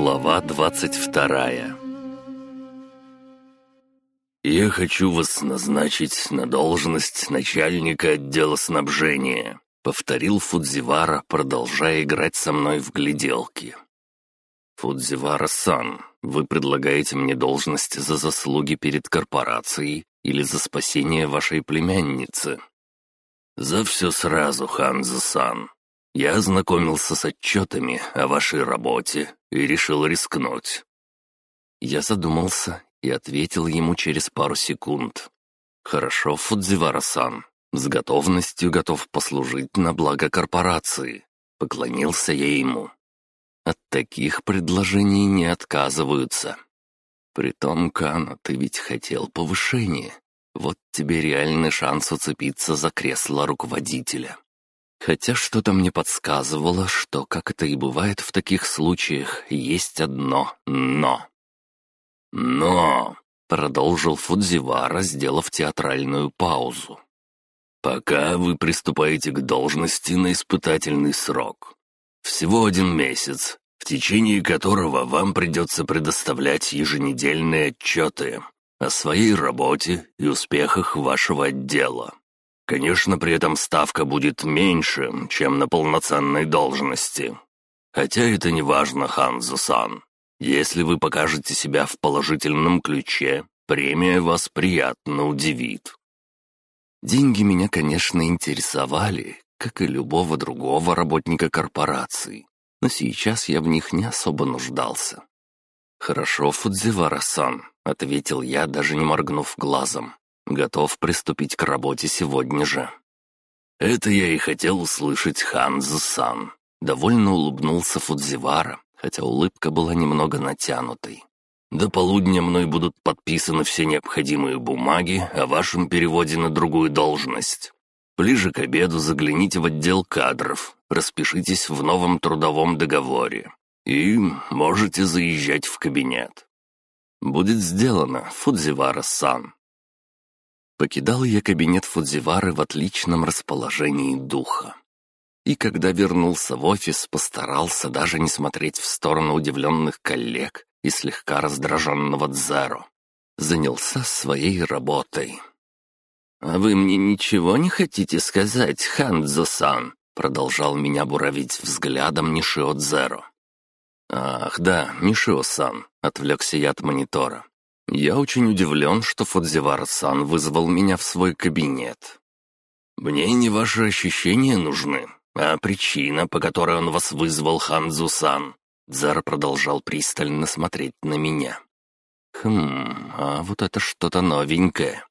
Глава двадцать вторая «Я хочу вас назначить на должность начальника отдела снабжения», — повторил Фудзивара, продолжая играть со мной в гляделки. «Фудзивара-сан, вы предлагаете мне должность за заслуги перед корпорацией или за спасение вашей племянницы?» «За все сразу, Ханзо-сан. Я ознакомился с отчетами о вашей работе и решил рискнуть». Я задумался и ответил ему через пару секунд. «Хорошо, Фудзивара-сан, с готовностью готов послужить на благо корпорации». Поклонился я ему. От таких предложений не отказываются. Притом, Кана, ты ведь хотел повышения. Вот тебе реальный шанс уцепиться за кресло руководителя. Хотя что-то мне подсказывало, что, как это и бывает в таких случаях, есть одно «но». «Но», — продолжил Фудзивара, сделав театральную паузу. «Пока вы приступаете к должности на испытательный срок. Всего один месяц, в течение которого вам придется предоставлять еженедельные отчеты о своей работе и успехах вашего отдела. Конечно, при этом ставка будет меньше, чем на полноценной должности. Хотя это не важно, Ханзо-сан. Если вы покажете себя в положительном ключе, премия вас приятно удивит. Деньги меня, конечно, интересовали, как и любого другого работника корпорации, но сейчас я в них не особо нуждался. «Хорошо, Фудзивара-сан», — ответил я, даже не моргнув глазом. Готов приступить к работе сегодня же». «Это я и хотел услышать Ханзо-сан», — довольно улыбнулся Фудзивара, хотя улыбка была немного натянутой. «До полудня мной будут подписаны все необходимые бумаги о вашем переводе на другую должность. Ближе к обеду загляните в отдел кадров, распишитесь в новом трудовом договоре и можете заезжать в кабинет». «Будет сделано, Фудзивара-сан», Покидал я кабинет Фудзивары в отличном расположении духа. И когда вернулся в офис, постарался даже не смотреть в сторону удивленных коллег и слегка раздраженного Дзеро. Занялся своей работой. «А вы мне ничего не хотите сказать, Ханзо-сан?» Продолжал меня буравить взглядом Нишио Дзеро. «Ах, да, Нишио-сан», — отвлекся я от монитора. Я очень удивлен, что Фудзивара-сан вызвал меня в свой кабинет. Мне не ваши ощущения нужны, а причина, по которой он вас вызвал, Ханзу-сан. Дзар продолжал пристально смотреть на меня. Хм, а вот это что-то новенькое.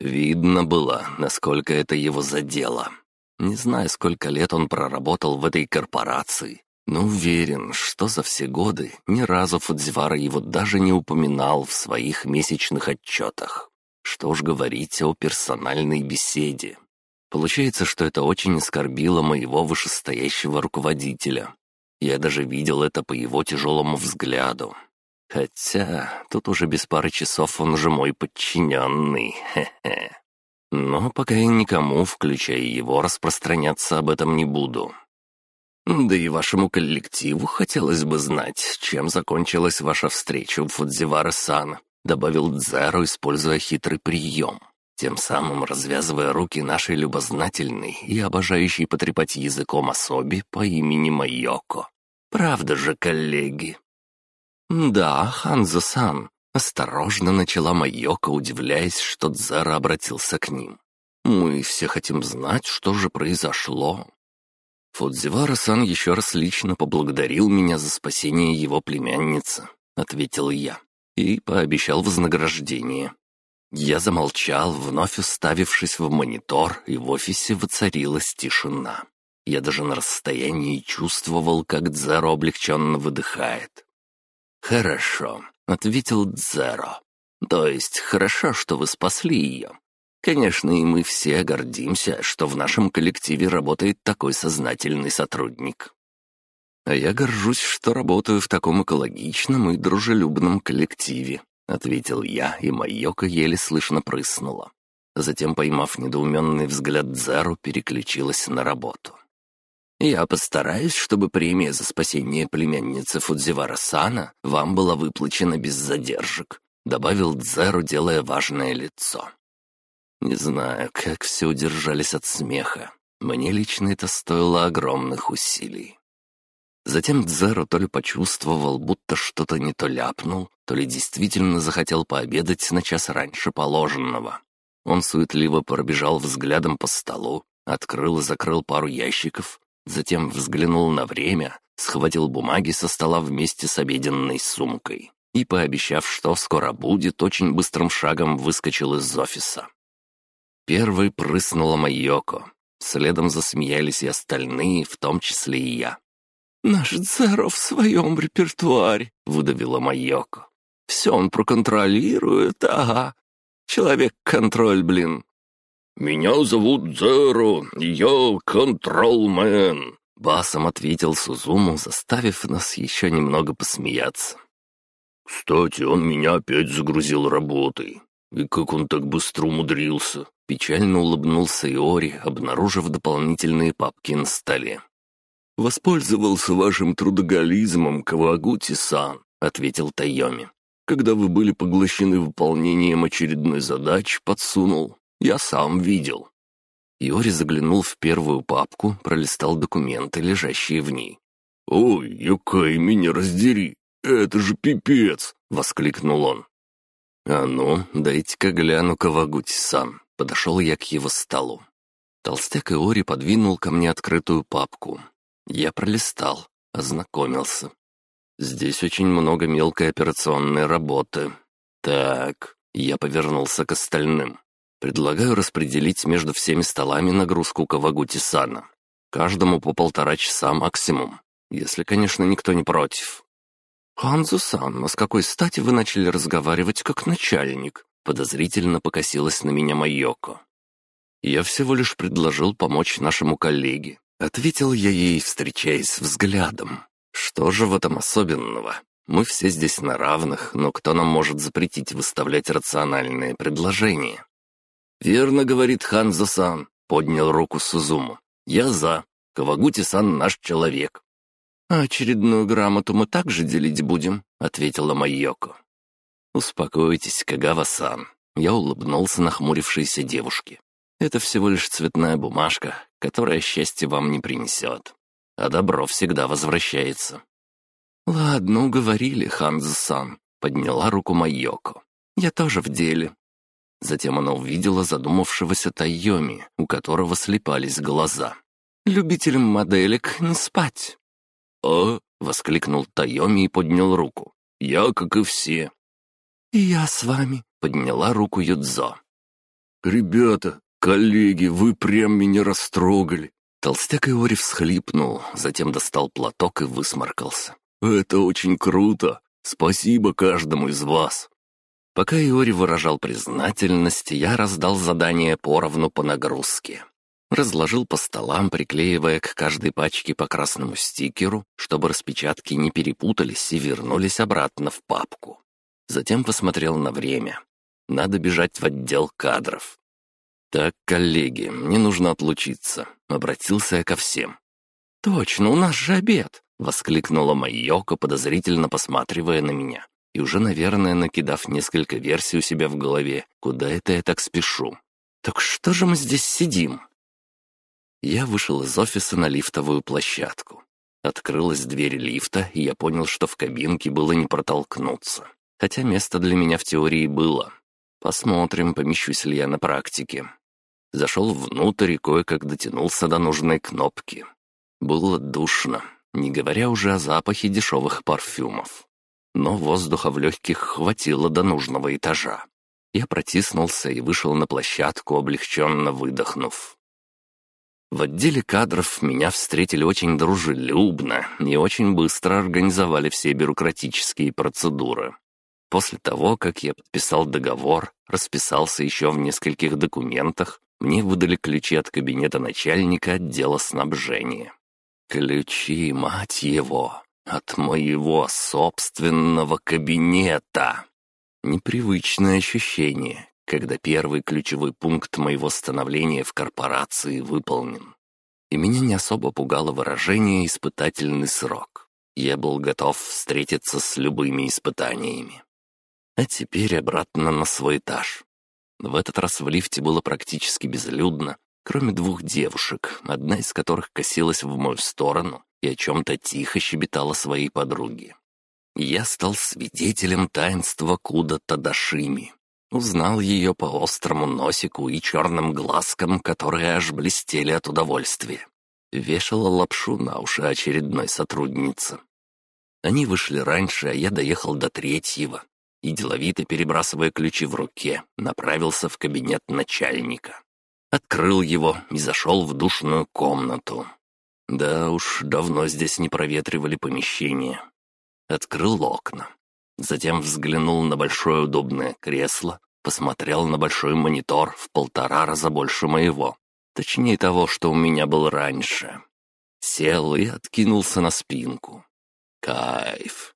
Видно было, насколько это его задело. Не знаю, сколько лет он проработал в этой корпорации, но уверен, что за все годы ни разу Фудзивара его даже не упоминал в своих месячных отчетах. Что уж говорить о персональной беседе. Получается, что это очень оскорбило моего вышестоящего руководителя. Я даже видел это по его тяжелому взгляду. Хотя тут уже без пары часов он уже мой подчиненный, хе-хе. Но пока я никому, включая его, распространяться об этом не буду. Да и вашему коллективу хотелось бы знать, чем закончилась ваша встреча у Фудзивара-сан», добавил Дзеро, используя хитрый прием, тем самым развязывая руки нашей любознательной и обожающей потрепать языком особи по имени Майоко. «Правда же, коллеги?» «Да, Ханзо-сан», — осторожно начала Майоко, удивляясь, что Дзеро обратился к ним. «Мы все хотим знать, что же произошло. «Фудзивара-сан еще раз лично поблагодарил меня за спасение его племянницы», — ответил я, и пообещал вознаграждение. Я замолчал, вновь уставившись в монитор, и в офисе воцарилась тишина. Я даже на расстоянии чувствовал, как Дзеро облегченно выдыхает. «Хорошо», — ответил Дзеро. «То есть хорошо, что вы спасли ее. Конечно, и мы все гордимся, что в нашем коллективе работает такой сознательный сотрудник. А я горжусь, что работаю в таком экологичном и дружелюбном коллективе, ответил я, и Майока еле слышно прыснула. Затем, поймав недоуменный взгляд Дзару, переключилась на работу. Я постараюсь, чтобы премия за спасение племянницы Фудзивара Сана вам была выплачена без задержек», — добавил Дзеру, делая важное лицо. Не знаю, как все удержались от смеха. Мне лично это стоило огромных усилий. Затем Дзеро то ли почувствовал, будто что-то не то ляпнул, то ли действительно захотел пообедать на час раньше положенного. Он суетливо пробежал взглядом по столу, открыл и закрыл пару ящиков, затем взглянул на время, схватил бумаги со стола вместе с обеденной сумкой и, пообещав, что скоро будет, очень быстрым шагом выскочил из офиса. Первой прыснула Майоко. Следом засмеялись и остальные, в том числе и я. «Наш Дзеро в своем репертуаре», — выдавила Майоко. «Все он проконтролирует, ага. Человек-контроль, блин». «Меня зовут Дзеро, я контролмен», — басом ответил Сузуму, заставив нас еще немного посмеяться. «Кстати, он меня опять загрузил работой. И как он так быстро умудрился?» Печально улыбнулся Иори, обнаружив дополнительные папки на столе. «Воспользовался вашим трудоголизмом, Кавагути-сан», — ответил Тайоми. «Когда вы были поглощены выполнением очередной задачи, подсунул. Я сам видел». Иори заглянул в первую папку, пролистал документы, лежащие в ней. «Ой, Юкай, меня раздери! Это же пипец!» — воскликнул он. «А ну, дайте-ка гляну Кавагути-сан», — подошел я к его столу. Толстяк Иори подвинул ко мне открытую папку. Я пролистал, ознакомился. Здесь очень много мелкой операционной работы. Так, я повернулся к остальным. Предлагаю распределить между всеми столами нагрузку Кавагути-сана. Каждому по полтора часа максимум, если, конечно, никто не против. «Ханзу-сан, а с какой стати вы начали разговаривать как начальник?» Подозрительно покосилась на меня Майоко. «Я всего лишь предложил помочь нашему коллеге, Ответил я ей, встречаясь взглядом. Что же в этом особенного? Мы все здесь на равных, но кто нам может запретить выставлять рациональные предложения? «Верно, — говорит Ханзо-сан», — поднял руку Сузуму. «Я за. Кавагути-сан наш человек». «А очередную грамоту мы также делить будем», — ответила Майоко. «Успокойтесь, Кагава-сан». Я улыбнулся нахмурившейся девушке. Это всего лишь цветная бумажка, которая счастье вам не принесет. А добро всегда возвращается. «Ладно, уговорили, Ханзо-сан», — подняла руку Майоко. «Я тоже в деле». Затем она увидела задумавшегося Тайоми, у которого слепались глаза. «Любителям моделек не спать». «А?» — воскликнул Тайоми и поднял руку. «Я, как и все». «И я с вами», — подняла руку Юдзо. «Ребята, «Коллеги, вы прям меня растрогали!» Толстяк Иори всхлипнул, затем достал платок и высморкался. «Это очень круто! Спасибо каждому из вас!» Пока Иори выражал признательность, я раздал задание поровну по нагрузке. Разложил по столам, приклеивая к каждой пачке по красному стикеру, чтобы распечатки не перепутались и вернулись обратно в папку. Затем посмотрел на время. Надо бежать в отдел кадров. «Так, коллеги, мне нужно отлучиться», — обратился я ко всем. «Точно, у нас же обед!» — воскликнула Майока, подозрительно посматривая на меня. И уже, наверное, накидав несколько версий у себя в голове, куда это я так спешу. «Так что же мы здесь сидим?» Я вышел из офиса на лифтовую площадку. Открылась дверь лифта, и я понял, что в кабинке было не протолкнуться. Хотя место для меня в теории было. Посмотрим, помещусь ли я на практике. Зашел внутрь и кое-как дотянулся до нужной кнопки. Было душно, не говоря уже о запахе дешевых парфюмов. Но воздуха в легких хватило до нужного этажа. Я протиснулся и вышел на площадку, облегченно выдохнув. В отделе кадров меня встретили очень дружелюбно и очень быстро организовали все бюрократические процедуры. После того, как я подписал договор, расписался еще в нескольких документах, мне выдали ключи от кабинета начальника отдела снабжения. Ключи, мать его, от моего собственного кабинета. Непривычное ощущение, когда первый ключевой пункт моего становления в корпорации выполнен. и меня не особо пугало выражение «испытательный срок». Я был готов встретиться с любыми испытаниями. А теперь обратно на свой этаж. В этот раз в лифте было практически безлюдно, кроме двух девушек, одна из которых косилась в мою сторону и о чем-то тихо щебетала своей подруге. Я стал свидетелем таинства Куда Тадашими. Узнал ее по острому носику и черным глазкам, которые аж блестели от удовольствия. Вешала лапшу на уши очередной сотрудницы. Они вышли раньше, а я доехал до третьего и, деловито перебрасывая ключи в руке, направился в кабинет начальника. Открыл его и зашел в душную комнату. Да уж, давно здесь не проветривали помещение. Открыл окна. Затем взглянул на большое удобное кресло, посмотрел на большой монитор в полтора раза больше моего. Точнее того, что у меня был раньше. Сел и откинулся на спинку. Кайф.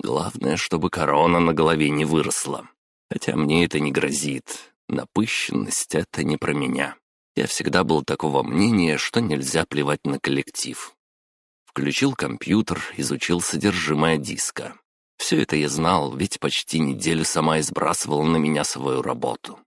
Главное, чтобы корона на голове не выросла. Хотя мне это не грозит. Напыщенность — это не про меня. Я всегда был такого мнения, что нельзя плевать на коллектив. Включил компьютер, изучил содержимое диска. Все это я знал, ведь почти неделю сама избрасывала на меня свою работу.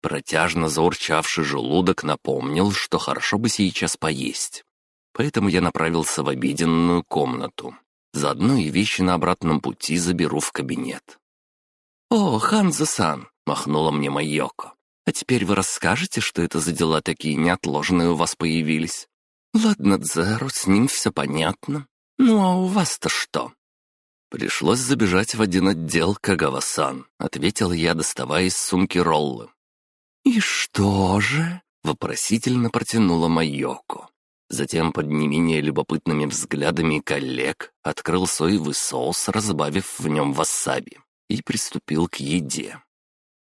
Протяжно заурчавший желудок напомнил, что хорошо бы сейчас поесть. Поэтому я направился в обеденную комнату. Заодно и вещи на обратном пути заберу в кабинет. «О, Ханзо-сан!» — махнула мне Майоко. «А теперь вы расскажете, что это за дела такие неотложные у вас появились?» «Ладно, Дзеру, с ним все понятно. Ну а у вас-то что?» «Пришлось забежать в один отдел, Кагава-сан», — ответил я, доставая из сумки роллы. «И что же?» — вопросительно протянула Майоко. Затем под не менее любопытными взглядами коллег открыл соевый соус, разбавив в нем васаби, и приступил к еде.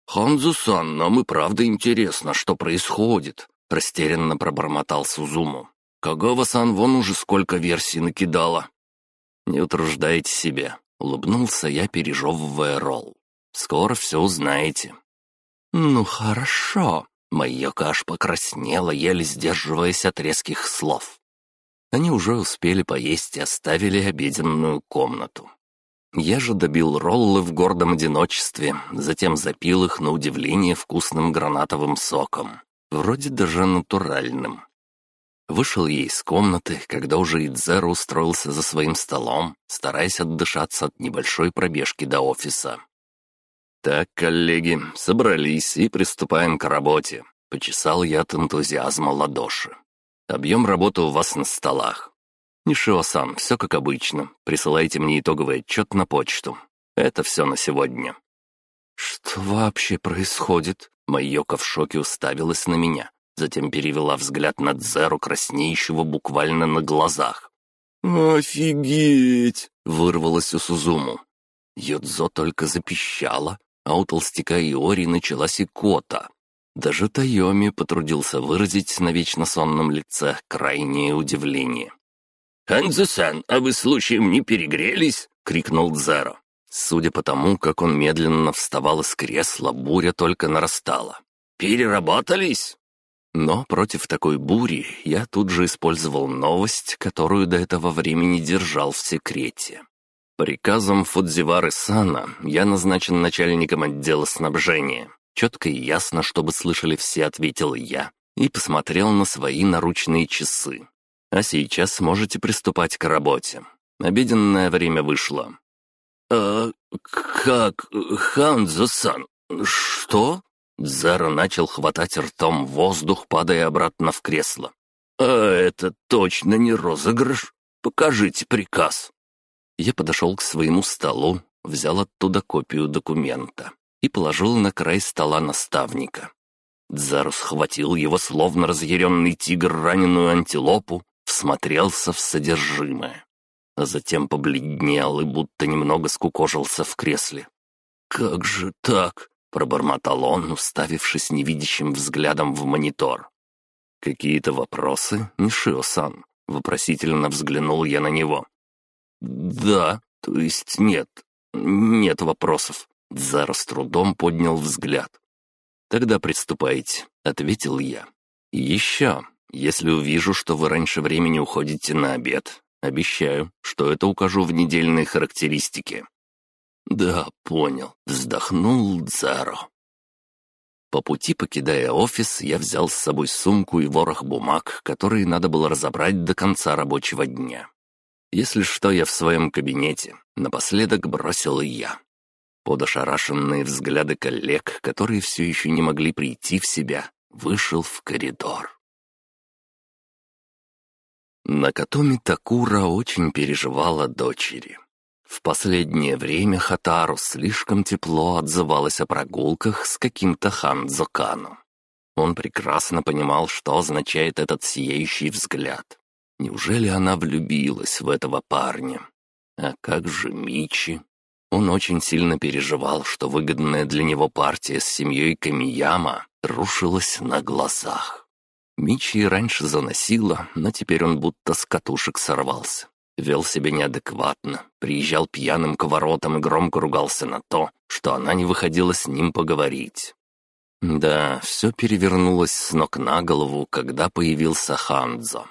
«Ханзу-сан, нам и правда интересно, что происходит», — растерянно пробормотал Сузуму. «Кагава-сан вон уже сколько версий накидала». «Не утруждайте себя», — улыбнулся я, пережевывая ролл. «Скоро все узнаете». «Ну хорошо», Моя каш покраснела, еле сдерживаясь от резких слов. Они уже успели поесть и оставили обеденную комнату. Я же добил роллы в гордом одиночестве, затем запил их на удивление вкусным гранатовым соком, вроде даже натуральным. Вышел я из комнаты, когда уже Идзер устроился за своим столом, стараясь отдышаться от небольшой пробежки до офиса. «Так, коллеги, собрались и приступаем к работе», — почесал я от энтузиазма ладоши. «Объем работы у вас на столах. Нишио-сан, все как обычно. Присылайте мне итоговый отчет на почту. Это все на сегодня». «Что вообще происходит?» Майока в шоке уставилась на меня, затем перевела взгляд на Дзеру, краснеющего буквально на глазах. «Офигеть!» — вырвалось у Сузуму. Йодзо только запищала, а у толстяка Иори началась икота. Даже Тайоми потрудился выразить на вечно сонном лице крайнее удивление. «Ханзо-сан, а вы случаем не перегрелись?» — крикнул Дзеро. Судя по тому, как он медленно вставал из кресла, буря только нарастала. «Переработались?» Но против такой бури я тут же использовал новость, которую до этого времени держал в секрете. Приказом Фудзивары Сана я назначен начальником отдела снабжения. Четко и ясно, чтобы слышали все, ответил я и посмотрел на свои наручные часы. А сейчас можете приступать к работе. Обеденное время вышло. «А как, Ханзо-сан, что?» Зара начал хватать ртом воздух, падая обратно в кресло. «А это точно не розыгрыш? Покажите приказ». Я подошел к своему столу, взял оттуда копию документа и положил на край стола наставника. Дзару схватил его, словно разъяренный тигр, раненую антилопу, всмотрелся в содержимое, а затем побледнел и будто немного скукожился в кресле. «Как же так?» — пробормотал он, уставившись невидящим взглядом в монитор. «Какие-то вопросы, Нишио-сан?» — вопросительно взглянул я на него. «Да, то есть нет, нет вопросов». Дзара с трудом поднял взгляд. «Тогда приступайте», — ответил я. «Еще, Если увижу, что вы раньше времени уходите на обед, обещаю, что это укажу в недельной характеристике». «Да, понял», — вздохнул Дзаро. По пути, покидая офис, я взял с собой сумку и ворох бумаг, которые надо было разобрать до конца рабочего дня. Если что, я в своем кабинете, напоследок бросил и я. Под ошарашенные взгляды коллег, которые все еще не могли прийти в себя, вышел в коридор. Накатоми Такура очень переживала дочери. В последнее время Хатару слишком тепло отзывалась о прогулках с каким-то Ханзоканом. Он прекрасно понимал, что означает этот сияющий взгляд. Неужели она влюбилась в этого парня? А как же Мичи? Он очень сильно переживал, что выгодная для него партия с семьей Камияма рушилась на глазах. Мичи раньше заносила, но теперь он будто с катушек сорвался. Вел себя неадекватно, приезжал пьяным к воротам и громко ругался на то, что она не выходила с ним поговорить. Да, все перевернулось с ног на голову, когда появился Ханзо.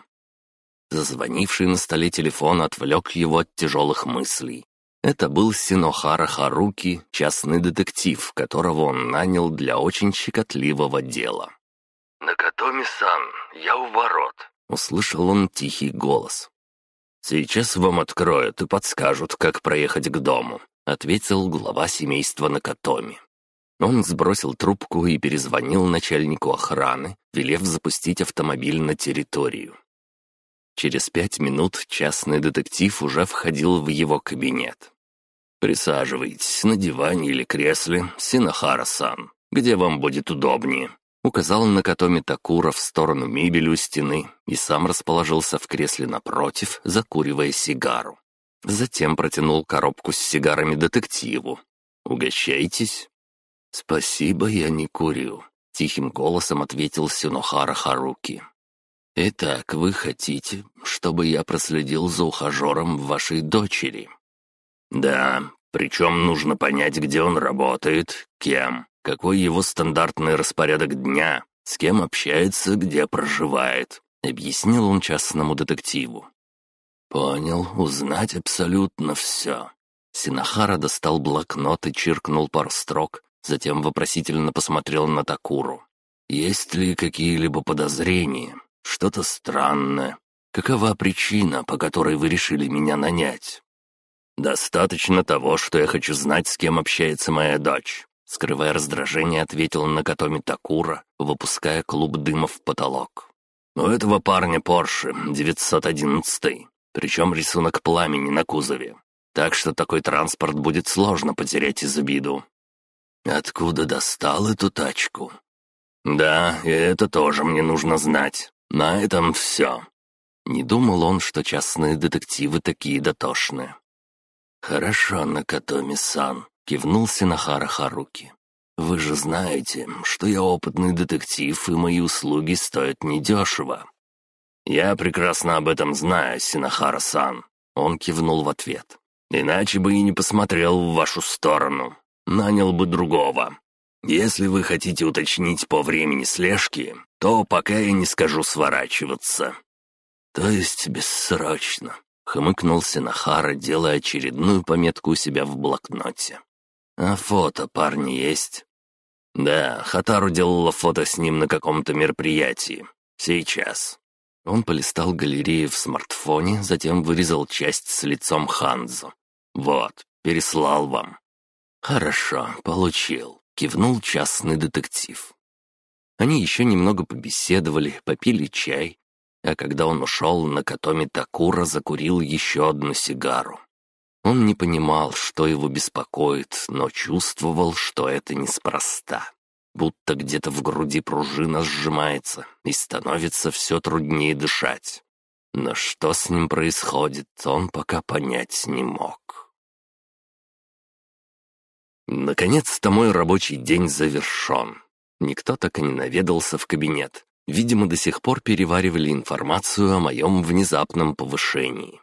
Зазвонивший на столе телефон отвлек его от тяжелых мыслей. Это был Синохара Харуки, частный детектив, которого он нанял для очень щекотливого дела. «Накатоми-сан, я у ворот», — услышал он тихий голос. «Сейчас вам откроют и подскажут, как проехать к дому», — ответил глава семейства Накатоми. Он сбросил трубку и перезвонил начальнику охраны, велев запустить автомобиль на территорию. Через пять минут частный детектив уже входил в его кабинет. «Присаживайтесь на диване или кресле, Синахара-сан, где вам будет удобнее», указал на Катоми Такура в сторону мебели у стены и сам расположился в кресле напротив, закуривая сигару. Затем протянул коробку с сигарами детективу. «Угощайтесь». «Спасибо, я не курю», — тихим голосом ответил Синохара Харуки. «Итак, вы хотите, чтобы я проследил за ухажером вашей дочери?» «Да, причем нужно понять, где он работает, кем, какой его стандартный распорядок дня, с кем общается, где проживает», — объяснил он частному детективу. «Понял, узнать абсолютно все». Синахара достал блокнот и чиркнул пару строк, затем вопросительно посмотрел на Такуру. «Есть ли какие-либо подозрения? Что-то странное? Какова причина, по которой вы решили меня нанять?» «Достаточно того, что я хочу знать, с кем общается моя дочь. Скрывая раздражение, ответил Накатоми Такура, выпуская клуб дыма в потолок. «У этого парня Порше 911, причем рисунок пламени на кузове. Так что такой транспорт будет сложно потерять из виду». «Откуда достал эту тачку?» «Да, и это тоже мне нужно знать. На этом все». Не думал он, что частные детективы такие дотошные. «Хорошо, Накатоми-сан», Кивнул Синахара Харуки. «Вы же знаете, что я опытный детектив, и мои услуги стоят недешево». «Я прекрасно об этом знаю, Синахара-сан», — он кивнул в ответ. «Иначе бы и не посмотрел в вашу сторону. Нанял бы другого. Если вы хотите уточнить по времени слежки, то пока я не скажу сворачиваться». «То есть бессрочно», — хмыкнул Синахара, делая очередную пометку у себя в блокноте. «А фото парни есть?» «Да, Хатару делала фото с ним на каком-то мероприятии. Сейчас». Он полистал галерею в смартфоне, затем вырезал часть с лицом Ханзу. «Вот, переслал вам». «Хорошо, получил», — кивнул частный детектив. Они еще немного побеседовали, попили чай, а когда он ушел, Накатоми Такура закурил еще одну сигару. Он не понимал, что его беспокоит, но чувствовал, что это неспроста. Будто где-то в груди пружина сжимается и становится все труднее дышать. Но что с ним происходит, он пока понять не мог. Наконец-то мой рабочий день завершен. Никто так и не наведался в кабинет. Видимо, до сих пор переваривали информацию о моем внезапном повышении.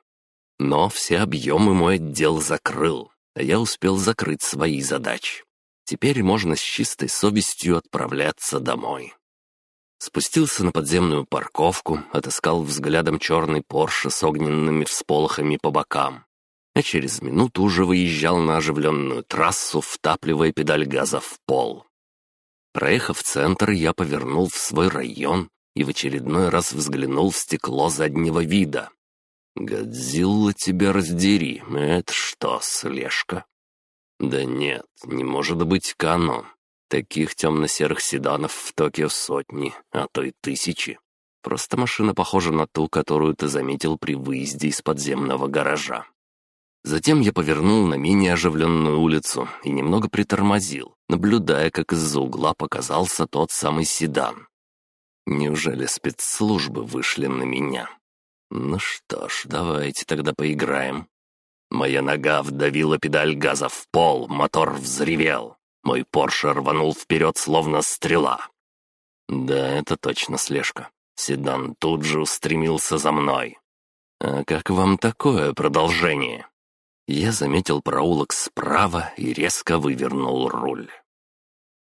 Но все объемы мой отдел закрыл, а я успел закрыть свои задачи. Теперь можно с чистой совестью отправляться домой. Спустился на подземную парковку, отыскал взглядом черный Порше с огненными всполохами по бокам. А через минуту уже выезжал на оживленную трассу, втапливая педаль газа в пол. Проехав центр, я повернул в свой район и в очередной раз взглянул в стекло заднего вида. «Годзилла тебя раздери, это что, слежка?» «Да нет, не может быть канон. Таких темно-серых седанов в Токио сотни, а то и тысячи. Просто машина похожа на ту, которую ты заметил при выезде из подземного гаража. Затем я повернул на менее оживленную улицу и немного притормозил, наблюдая, как из-за угла показался тот самый седан. Неужели спецслужбы вышли на меня? Ну что ж, давайте тогда поиграем. Моя нога вдавила педаль газа в пол, мотор взревел. Мой Порше рванул вперед, словно стрела. Да, это точно слежка. Седан тут же устремился за мной. «А как вам такое продолжение?» Я заметил проулок справа и резко вывернул руль.